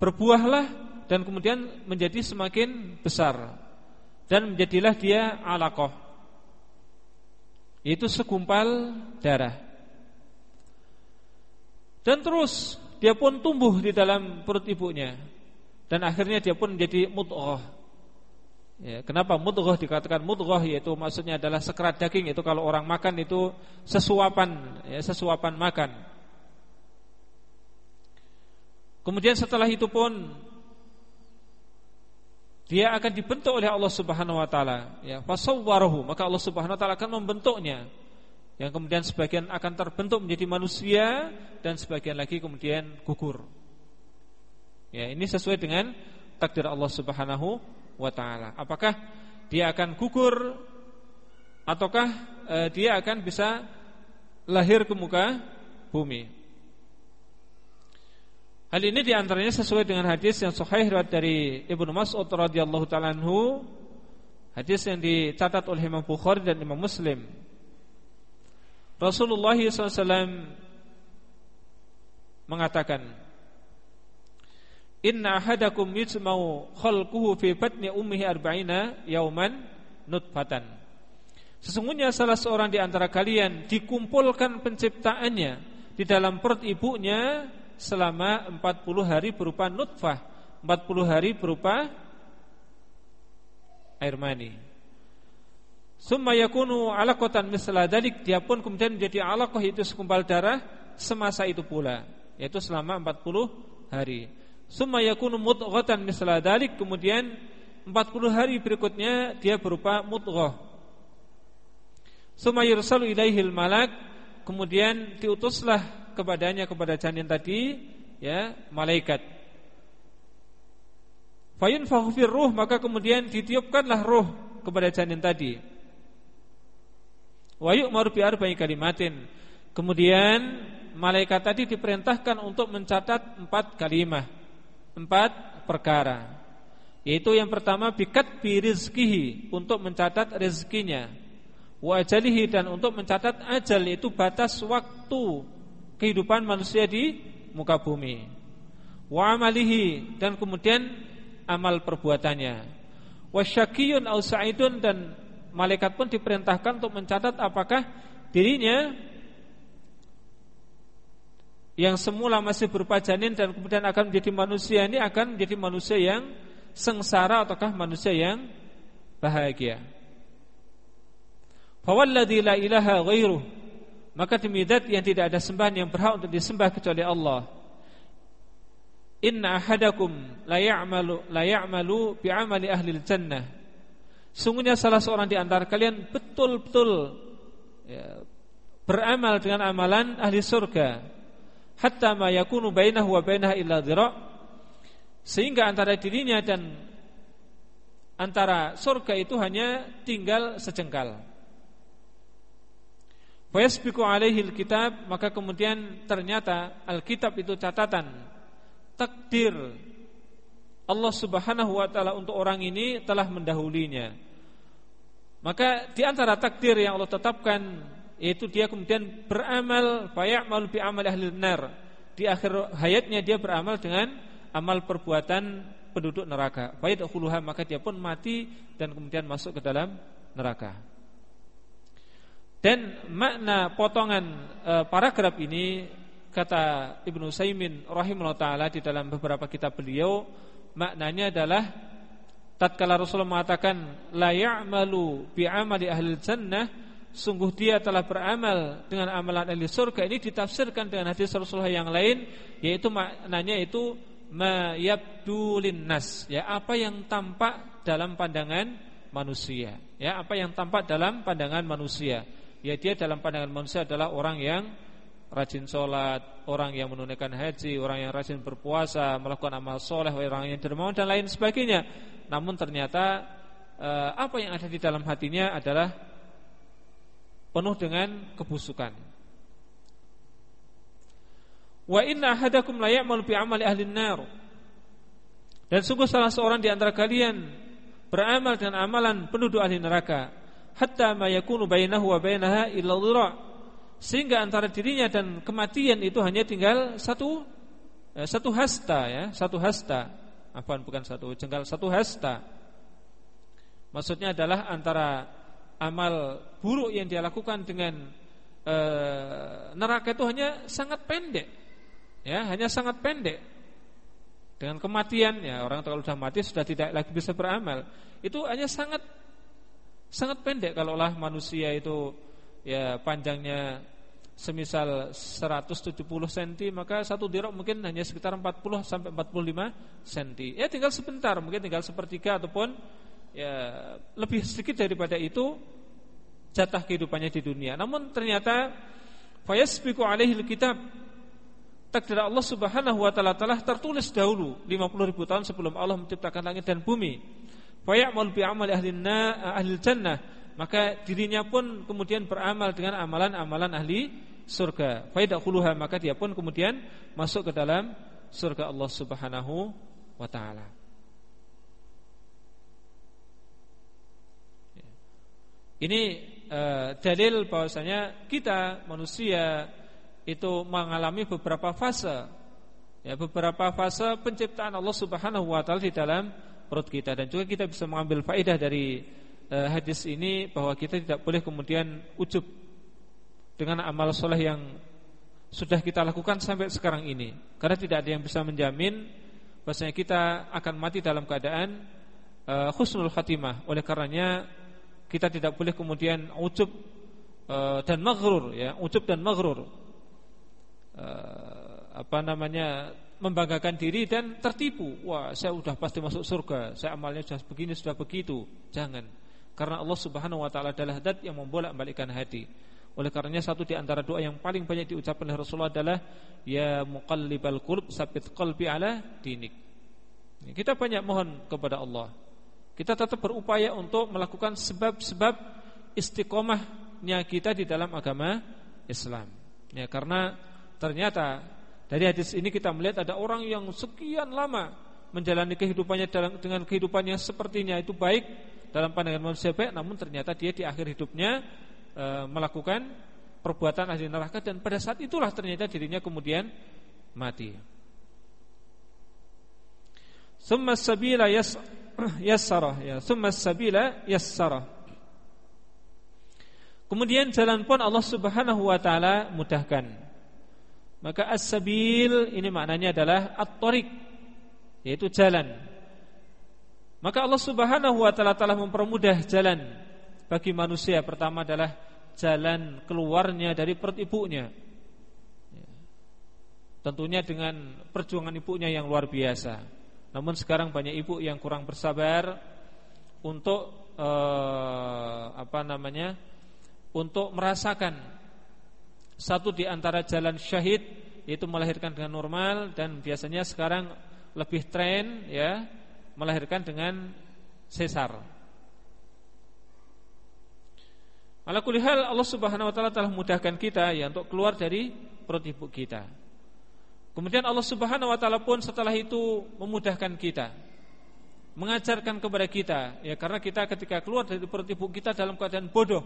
berbuahlah dan kemudian menjadi semakin besar. Dan menjadilah dia alaqah. Itu segumpal darah. Dan terus dia pun tumbuh di dalam perut ibunya. Dan akhirnya dia pun menjadi mudghah. Ya, kenapa mudghah dikatakan mudghah? Yaitu maksudnya adalah sekerat daging. Itu kalau orang makan itu sesuapan ya, sesuapan makan kemudian setelah itu pun dia akan dibentuk oleh Allah Subhanahu wa taala. Ya fasawwarahu maka Allah Subhanahu wa taala akan membentuknya. Yang kemudian sebagian akan terbentuk menjadi manusia dan sebagian lagi kemudian gugur. Ya ini sesuai dengan takdir Allah Subhanahu wa taala. Apakah dia akan gugur ataukah eh, dia akan bisa lahir ke muka bumi Hal ini di antaranya sesuai dengan hadis yang sahih dari Ibnu Mas'ud radhiyallahu taala anhu, hadis yang dicatat oleh Imam Bukhari dan Imam Muslim. Rasulullah SAW mengatakan, Inna ahadakum yujma'u khalquhu fi batni ummihi arba'ina yauman nutfatan. Sesungguhnya salah seorang di antara kalian dikumpulkan penciptaannya di dalam perut ibunya selama 40 hari berupa nutfah 40 hari berupa air mani Summa yakunu alaqatan misla dalik dia pun kemudian menjadi alaqah itu sekumpal darah semasa itu pula yaitu selama 40 hari. Summa yakunu mudghatan misla dalik kemudian 40 hari berikutnya dia berupa mudghah. Summa yursalu ilaihil malak kemudian diutuslah kepadanya kepada janin tadi ya malaikat Fayun fir ruh maka kemudian ditiupkanlah ruh kepada janin tadi. Wa yu'maru bi arba'i kalimatin. Kemudian malaikat tadi diperintahkan untuk mencatat empat kalimat, empat perkara. Yaitu yang pertama bikat bi rizkihi untuk mencatat rezekinya. Wa ajalihi dan untuk mencatat ajal itu batas waktu kehidupan manusia di muka bumi. Wa amalihi dan kemudian amal perbuatannya. Wasyakiyun au sa'idun dan malaikat pun diperintahkan untuk mencatat apakah dirinya yang semula masih berupa janin dan kemudian akan menjadi manusia ini akan menjadi manusia yang sengsara ataukah manusia yang bahagia. Fawalladzi la ilaha ghairuh maka demi yang tidak ada sembahan yang berhak untuk disembah kecuali Allah Inna ahadakum la ya'malu la ya'malu bi amali ahli jannah. Sungguhnya salah seorang di antara kalian betul-betul ya, beramal dengan amalan ahli surga hatta ma yakunu bainahu wa bainaha illa dhira' sehingga antara dirinya dan antara surga itu hanya tinggal sejengkal. Fayasbiqu alaihi alkitab maka kemudian ternyata alkitab itu catatan takdir Allah Subhanahu wa taala untuk orang ini telah mendahulinya. Maka di antara takdir yang Allah tetapkan yaitu dia kemudian beramal fayamalu bi amal ahli nar. Di akhir hayatnya dia beramal dengan amal perbuatan penduduk neraka. Fayadkhuluha maka dia pun mati dan kemudian masuk ke dalam neraka. Dan makna potongan e, paragraf ini kata Ibnu Saimin rahimahullah taala di dalam beberapa kitab beliau maknanya adalah tatkala Rasulullah mengatakan la ya'malu bi amali ahli jannah sungguh dia telah beramal dengan amalan ahli surga ini ditafsirkan dengan hadis Rasulullah yang lain yaitu maknanya itu mayabdulin nas ya apa yang tampak dalam pandangan manusia. Ya apa yang tampak dalam pandangan manusia ya dia dalam pandangan manusia adalah orang yang rajin sholat, orang yang menunaikan haji, orang yang rajin berpuasa, melakukan amal soleh, orang yang dermawan dan lain sebagainya. Namun ternyata eh, apa yang ada di dalam hatinya adalah penuh dengan kebusukan. Wa inna ahadakum la ya'malu bi amali ahli nar. Dan sungguh salah seorang di antara kalian beramal dengan amalan penduduk ahli neraka hatta ma yakunu bainahu wa bainaha illa dhira' sehingga antara dirinya dan kematian itu hanya tinggal satu eh, satu hasta ya, satu hasta. Apa bukan satu jengkal, satu hasta. Maksudnya adalah antara amal buruk yang dia lakukan dengan e, neraka itu hanya sangat pendek. Ya, hanya sangat pendek. Dengan kematian ya, orang kalau sudah mati sudah tidak lagi bisa beramal. Itu hanya sangat sangat pendek kalaulah manusia itu ya panjangnya semisal 170 cm maka satu dirok mungkin hanya sekitar 40 sampai 45 cm. Ya tinggal sebentar, mungkin tinggal sepertiga ataupun ya lebih sedikit daripada itu jatah kehidupannya di dunia. Namun ternyata fayasbiqu alaihi kitab takdir Allah Subhanahu wa taala telah tertulis dahulu 50 ribu tahun sebelum Allah menciptakan langit dan bumi. Fayamal bi amali ahli ahli jannah maka dirinya pun kemudian beramal dengan amalan-amalan ahli surga. Faidakuluha maka dia pun kemudian masuk ke dalam surga Allah Subhanahu wa taala. Ini uh, dalil bahwasanya kita manusia itu mengalami beberapa fase ya beberapa fase penciptaan Allah Subhanahu wa taala di dalam perut kita dan juga kita bisa mengambil faedah dari Eh, hadis ini bahwa kita tidak boleh kemudian ujub dengan amal soleh yang sudah kita lakukan sampai sekarang ini karena tidak ada yang bisa menjamin bahwasanya kita akan mati dalam keadaan uh, husnul khatimah oleh karenanya kita tidak boleh kemudian ujub uh, dan maghrur ya, ujub dan maghrur. Uh, apa namanya? Membanggakan diri dan tertipu. Wah, saya sudah pasti masuk surga. Saya amalnya sudah begini, sudah begitu. Jangan. Karena Allah Subhanahu wa taala adalah zat yang membolak-balikkan hati. Oleh karenanya satu di antara doa yang paling banyak diucapkan oleh Rasulullah adalah ya muqallibal qulub sabit qalbi ala dinik. Kita banyak mohon kepada Allah. Kita tetap berupaya untuk melakukan sebab-sebab istiqomahnya kita di dalam agama Islam. Ya, karena ternyata dari hadis ini kita melihat ada orang yang sekian lama menjalani kehidupannya dengan kehidupan yang sepertinya itu baik dalam pandangan manusia baik, namun ternyata dia di akhir hidupnya e, melakukan perbuatan ahli neraka dan pada saat itulah ternyata dirinya kemudian mati. Summa sabila yas <clears throat> yassara ya, summa sabila yassara. Kemudian jalan pun Allah Subhanahu wa taala mudahkan. Maka as-sabil ini maknanya adalah at-tariq yaitu jalan. Maka Allah Subhanahu wa taala telah mempermudah jalan bagi manusia. Pertama adalah jalan keluarnya dari perut ibunya. Ya. Tentunya dengan perjuangan ibunya yang luar biasa. Namun sekarang banyak ibu yang kurang bersabar untuk eh, apa namanya? untuk merasakan satu di antara jalan syahid yaitu melahirkan dengan normal dan biasanya sekarang lebih tren ya melahirkan dengan sesar. Ala kulihal Allah Subhanahu wa taala telah mudahkan kita ya untuk keluar dari perut ibu kita. Kemudian Allah Subhanahu wa taala pun setelah itu memudahkan kita mengajarkan kepada kita ya karena kita ketika keluar dari perut ibu kita dalam keadaan bodoh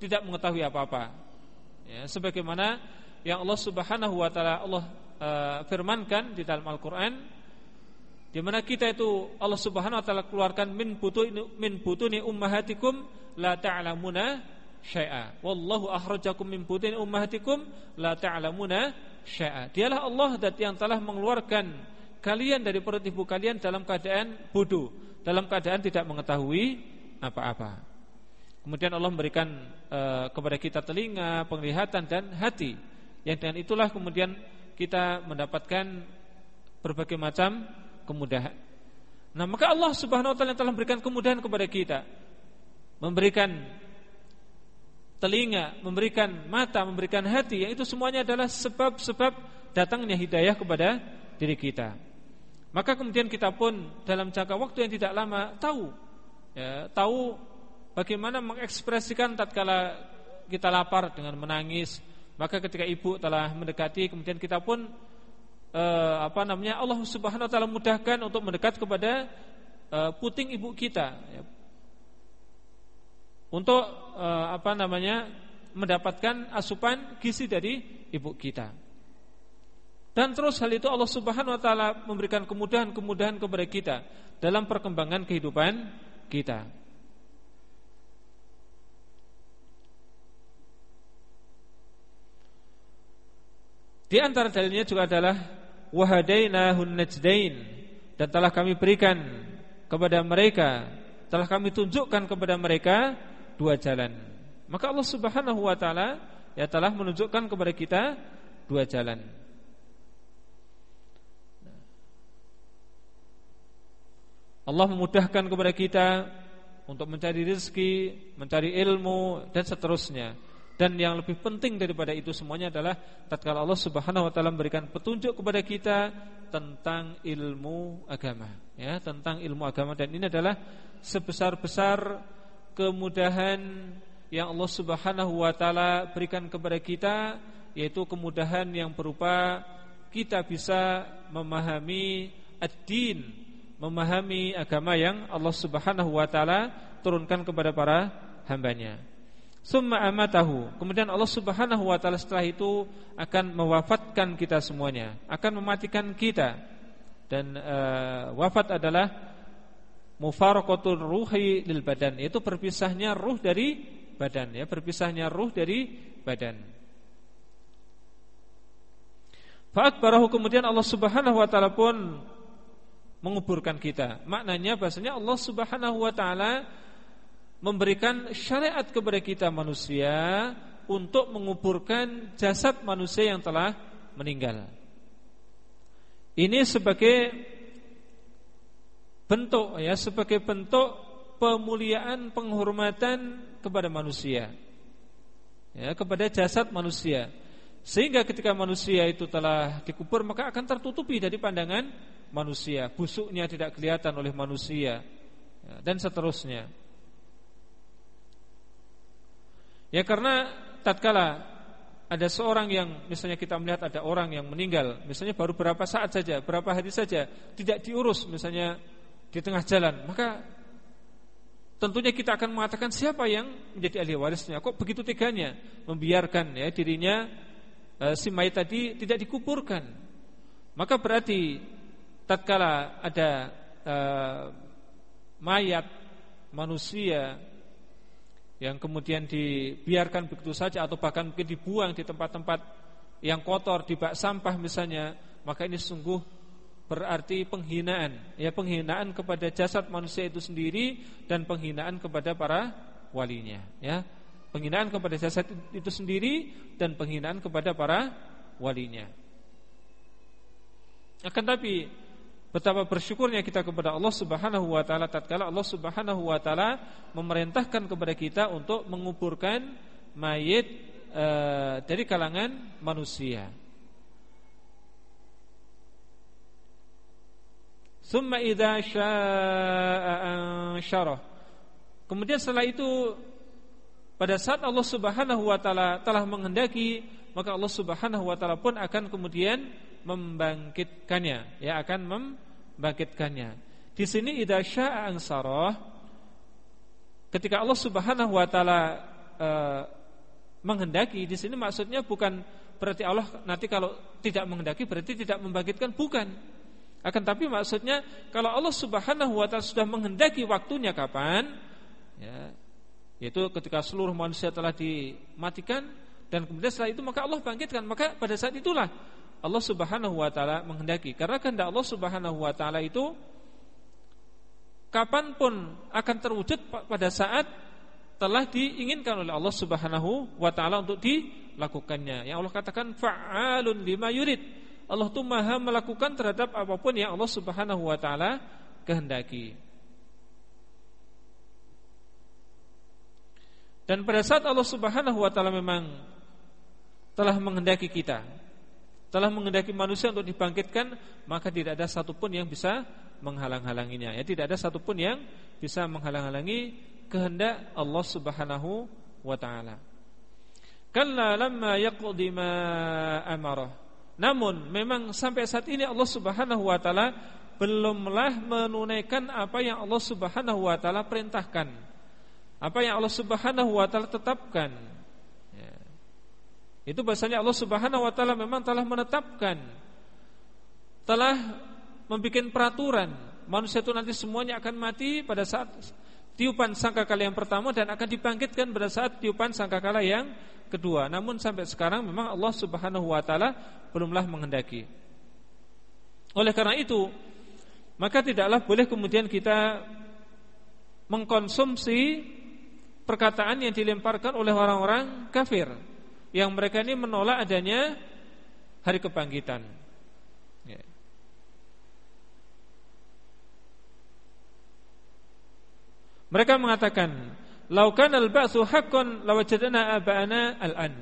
tidak mengetahui apa-apa ya, sebagaimana yang Allah Subhanahu wa taala Allah uh, firmankan di dalam Al-Qur'an di mana kita itu Allah Subhanahu wa taala keluarkan min butuni min butuni ummahatikum la ta'lamuna syai'a. Wallahu akhrajakum min butuni ummahatikum la ta'lamuna syai'a. Dialah Allah dat yang telah mengeluarkan kalian dari perut ibu kalian dalam keadaan bodoh dalam keadaan tidak mengetahui apa-apa Kemudian Allah memberikan e, kepada kita telinga, penglihatan dan hati. Yang dengan itulah kemudian kita mendapatkan berbagai macam kemudahan. Nah, maka Allah Subhanahu wa taala telah memberikan kemudahan kepada kita. Memberikan telinga, memberikan mata, memberikan hati, yang itu semuanya adalah sebab-sebab datangnya hidayah kepada diri kita. Maka kemudian kita pun dalam jangka waktu yang tidak lama tahu ya, tahu bagaimana mengekspresikan tatkala kita lapar dengan menangis maka ketika ibu telah mendekati kemudian kita pun eh, apa namanya Allah Subhanahu wa taala mudahkan untuk mendekat kepada eh, puting ibu kita ya. untuk eh, apa namanya mendapatkan asupan gizi dari ibu kita dan terus hal itu Allah Subhanahu wa taala memberikan kemudahan-kemudahan kepada kita dalam perkembangan kehidupan kita. Di antara dalilnya juga adalah wahadainahun najdain dan telah kami berikan kepada mereka, telah kami tunjukkan kepada mereka dua jalan. Maka Allah Subhanahu wa taala ya telah menunjukkan kepada kita dua jalan. Allah memudahkan kepada kita untuk mencari rezeki, mencari ilmu dan seterusnya. Dan yang lebih penting daripada itu semuanya adalah tatkala Allah Subhanahu wa taala memberikan petunjuk kepada kita tentang ilmu agama, ya, tentang ilmu agama dan ini adalah sebesar-besar kemudahan yang Allah Subhanahu wa taala berikan kepada kita yaitu kemudahan yang berupa kita bisa memahami ad-din, memahami agama yang Allah Subhanahu wa taala turunkan kepada para hambanya. Summa amatahu. Kemudian Allah Subhanahu wa taala setelah itu akan mewafatkan kita semuanya, akan mematikan kita. Dan uh, wafat adalah mufaraqatul ruhi lil badan, yaitu berpisahnya ruh dari badan ya, berpisahnya ruh dari badan. Fa'akbarahu kemudian Allah Subhanahu wa taala pun menguburkan kita. Maknanya bahasanya Allah Subhanahu wa taala memberikan syariat kepada kita manusia untuk menguburkan jasad manusia yang telah meninggal. Ini sebagai bentuk ya, sebagai bentuk pemuliaan penghormatan kepada manusia. Ya, kepada jasad manusia. Sehingga ketika manusia itu telah dikubur maka akan tertutupi dari pandangan manusia, busuknya tidak kelihatan oleh manusia ya, dan seterusnya. Ya karena tatkala ada seorang yang misalnya kita melihat ada orang yang meninggal, misalnya baru berapa saat saja, berapa hari saja, tidak diurus misalnya di tengah jalan, maka tentunya kita akan mengatakan siapa yang menjadi ahli warisnya. Kok begitu teganya membiarkan ya dirinya e, si mayat tadi tidak dikuburkan? Maka berarti tatkala ada e, mayat manusia yang kemudian dibiarkan begitu saja atau bahkan mungkin dibuang di tempat-tempat yang kotor di bak sampah misalnya maka ini sungguh berarti penghinaan. Ya penghinaan kepada jasad manusia itu sendiri dan penghinaan kepada para walinya. Ya penghinaan kepada jasad itu sendiri dan penghinaan kepada para walinya. Akan tapi Betapa bersyukurnya kita kepada Allah Subhanahu wa taala tatkala Allah Subhanahu wa taala memerintahkan kepada kita untuk menguburkan mayit e, dari kalangan manusia. Summa idza syaa'a Kemudian setelah itu pada saat Allah Subhanahu wa taala telah menghendaki, maka Allah Subhanahu wa taala pun akan kemudian membangkitkannya, ya akan membangkitkannya. Di sini idza syaa ansarah ketika Allah Subhanahu wa taala e, menghendaki di sini maksudnya bukan berarti Allah nanti kalau tidak menghendaki berarti tidak membangkitkan bukan. Akan tapi maksudnya kalau Allah Subhanahu wa taala sudah menghendaki waktunya kapan ya yaitu ketika seluruh manusia telah dimatikan dan kemudian setelah itu maka Allah bangkitkan maka pada saat itulah Allah Subhanahu wa taala menghendaki. Karena kehendak Allah Subhanahu wa taala itu kapan pun akan terwujud pada saat telah diinginkan oleh Allah Subhanahu wa taala untuk dilakukannya. Yang Allah katakan fa'alun lima yurid. Allah itu Maha melakukan terhadap apa pun yang Allah Subhanahu wa taala kehendaki. Dan pada saat Allah Subhanahu wa taala memang telah menghendaki kita telah mengendaki manusia untuk dibangkitkan maka tidak ada satupun yang bisa menghalang-halanginya. Ya tidak ada satupun yang bisa menghalang-halangi kehendak Allah Subhanahu wa taala. Kalla lamma yaqdi ma amara. Namun memang sampai saat ini Allah Subhanahu wa taala belumlah menunaikan apa yang Allah Subhanahu wa taala perintahkan. Apa yang Allah Subhanahu wa taala tetapkan itu bahasanya Allah Subhanahu wa taala memang telah menetapkan telah membuat peraturan manusia itu nanti semuanya akan mati pada saat tiupan sangkakala yang pertama dan akan dibangkitkan pada saat tiupan sangkakala yang kedua. Namun sampai sekarang memang Allah Subhanahu wa taala belumlah menghendaki. Oleh karena itu, maka tidaklah boleh kemudian kita mengkonsumsi perkataan yang dilemparkan oleh orang-orang kafir yang mereka ini menolak adanya hari kebangkitan. Ya. Mereka mengatakan, "Laukan al-ba'tsu haqqan lawajadna aba'ana al-an."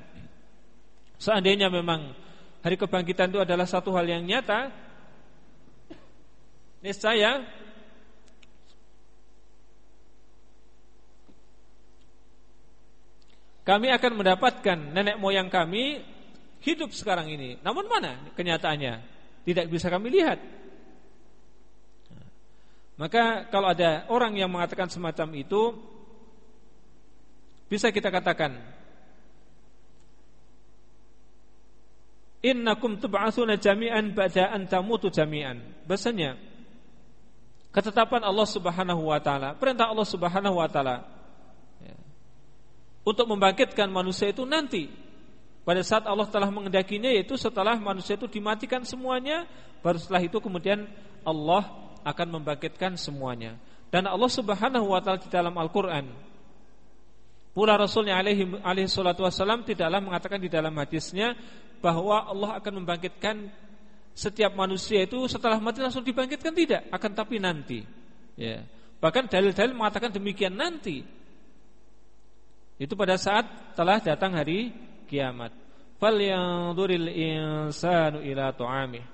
Seandainya memang hari kebangkitan itu adalah satu hal yang nyata, niscaya kami akan mendapatkan nenek moyang kami hidup sekarang ini. Namun mana kenyataannya? Tidak bisa kami lihat. Maka kalau ada orang yang mengatakan semacam itu bisa kita katakan Innakum tub'atsuna jami'an ba'da an tamutu jami'an. Bahasanya ketetapan Allah Subhanahu wa taala, perintah Allah Subhanahu wa taala untuk membangkitkan manusia itu nanti pada saat Allah telah mengendakinya yaitu setelah manusia itu dimatikan semuanya baru setelah itu kemudian Allah akan membangkitkan semuanya dan Allah Subhanahu wa taala di dalam Al-Qur'an Pula Rasulnya alaihi, alaihi salatu wassalam tidaklah mengatakan di dalam hadisnya bahwa Allah akan membangkitkan setiap manusia itu setelah mati langsung dibangkitkan tidak, akan tapi nanti. Ya. Bahkan dalil-dalil mengatakan demikian nanti. Itu pada saat telah datang hari kiamat. Falyanzuril insanu ila tu'amih.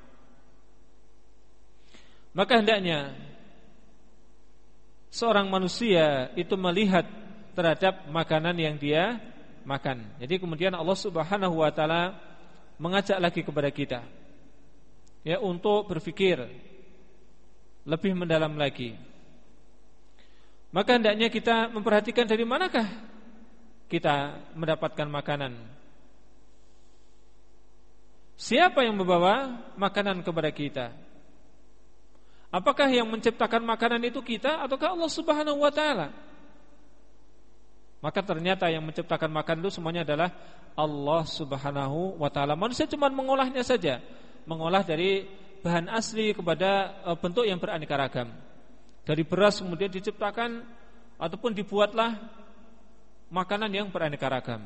Maka hendaknya seorang manusia itu melihat terhadap makanan yang dia makan. Jadi kemudian Allah Subhanahu wa taala mengajak lagi kepada kita ya untuk berpikir lebih mendalam lagi. Maka hendaknya kita memperhatikan dari manakah kita mendapatkan makanan. Siapa yang membawa makanan kepada kita? Apakah yang menciptakan makanan itu kita ataukah Allah Subhanahu wa taala? Maka ternyata yang menciptakan makan itu semuanya adalah Allah Subhanahu wa taala. Manusia cuma mengolahnya saja, mengolah dari bahan asli kepada e, bentuk yang beraneka ragam. Dari beras kemudian diciptakan ataupun dibuatlah makanan yang beraneka ragam.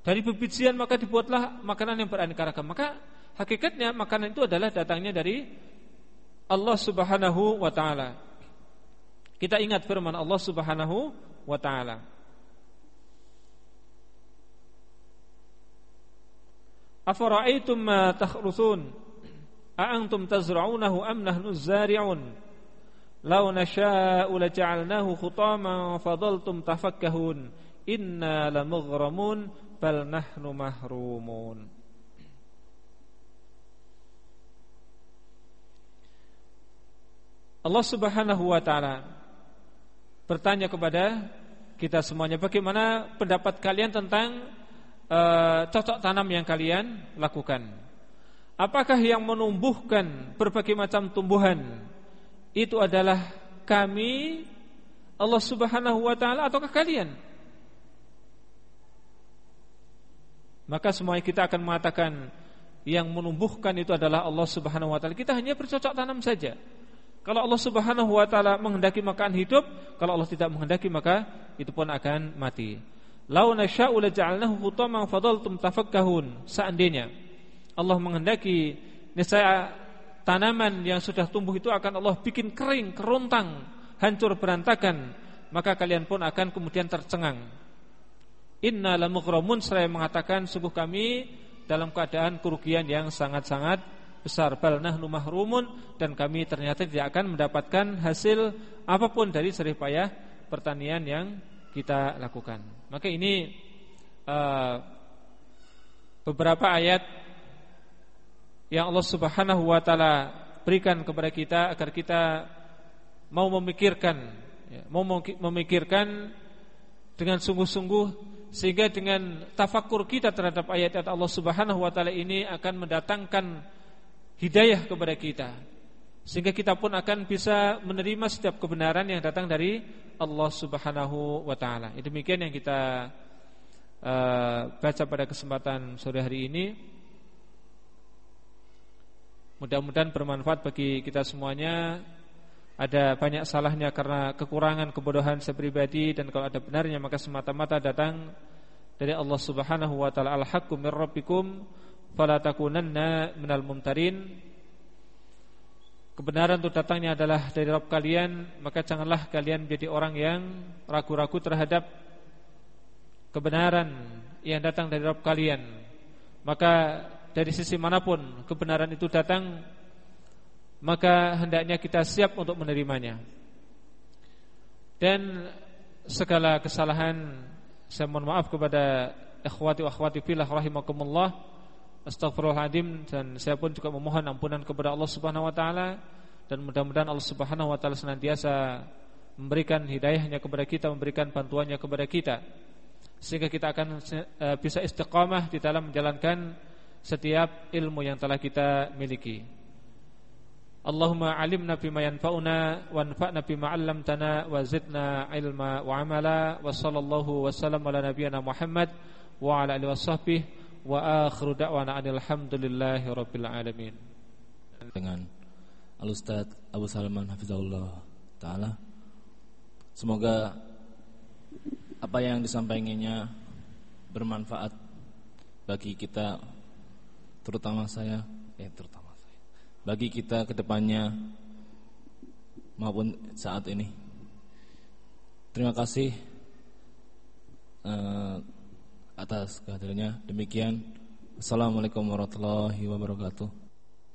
Dari bebijian maka dibuatlah makanan yang beraneka ragam. Maka hakikatnya makanan itu adalah datangnya dari Allah Subhanahu wa taala. Kita ingat firman Allah Subhanahu wa taala. Afara'aitum ma takhrusun A'antum tazra'unahu am nahnu zari'un Lau nasha'u laja'alnahu khutaman fadaltum tafakkahun Inna lamughramun bal nahnu mahrumun Allah Subhanahu wa taala bertanya kepada kita semuanya bagaimana pendapat kalian tentang uh, cocok tanam yang kalian lakukan. Apakah yang menumbuhkan berbagai macam tumbuhan itu adalah kami Allah Subhanahu wa taala ataukah kalian? Maka semuanya kita akan mengatakan yang menumbuhkan itu adalah Allah Subhanahu wa taala. Kita hanya bercocok tanam saja. Kalau Allah Subhanahu wa taala menghendaki makan hidup, kalau Allah tidak menghendaki maka itu pun akan mati. Lau nasya'u laja'alnahu hutaman fadaltum tafakkahun. Seandainya Allah menghendaki niscaya tanaman yang sudah tumbuh itu akan Allah bikin kering, kerontang, hancur berantakan, maka kalian pun akan kemudian tercengang. Inna lamughramun saya mengatakan sungguh kami dalam keadaan kerugian yang sangat-sangat besar bal nahnu mahrumun dan kami ternyata tidak akan mendapatkan hasil apa pun dari jerih payah pertanian yang kita lakukan. Maka ini uh, beberapa ayat yang Allah Subhanahu wa taala berikan kepada kita agar kita mau memikirkan ya, mau memikirkan dengan sungguh-sungguh sehingga dengan tafakur kita terhadap ayat-ayat Allah Subhanahu wa taala ini akan mendatangkan hidayah kepada kita sehingga kita pun akan bisa menerima setiap kebenaran yang datang dari Allah Subhanahu wa taala. Demikian yang kita uh, baca pada kesempatan sore hari ini. Mudah-mudahan bermanfaat bagi kita semuanya. Ada banyak salahnya karena kekurangan kebodohan saya pribadi dan kalau ada benarnya maka semata-mata datang dari Allah Subhanahu wa taala. Al-haqqu mir rabbikum fala takunanna minal mumtarin kebenaran itu datangnya adalah dari Rabb kalian, maka janganlah kalian menjadi orang yang ragu-ragu terhadap kebenaran yang datang dari Rabb kalian. Maka dari sisi mana pun kebenaran itu datang, maka hendaknya kita siap untuk menerimanya. Dan segala kesalahan saya mohon maaf kepada ikhwati wa akhwati fillah rahimakumullah Astaghfirullahaladzim dan saya pun juga memohon ampunan kepada Allah Subhanahu wa taala dan mudah-mudahan Allah Subhanahu wa taala senantiasa memberikan hidayahnya kepada kita, memberikan bantuannya kepada kita sehingga kita akan e, bisa istiqamah di dalam menjalankan setiap ilmu yang telah kita miliki. Allahumma alimna bima yanfa'una wanfa'na bima 'allamtana wa zidna ilma wa amala. Wa sallallahu wa sallam ala nabiyyina Muhammad wa ala alihi washabbihi wa akhiru da'wana alhamdulillahi rabbil alamin.
Dengan Al Ustaz Abu Salman Hafizahullah taala. Semoga apa yang disampaikannya bermanfaat bagi kita terutama saya. Eh terutama bagi kita ke depannya maupun saat ini. Terima kasih uh, atas kehadirannya. Demikian. Assalamualaikum warahmatullahi wabarakatuh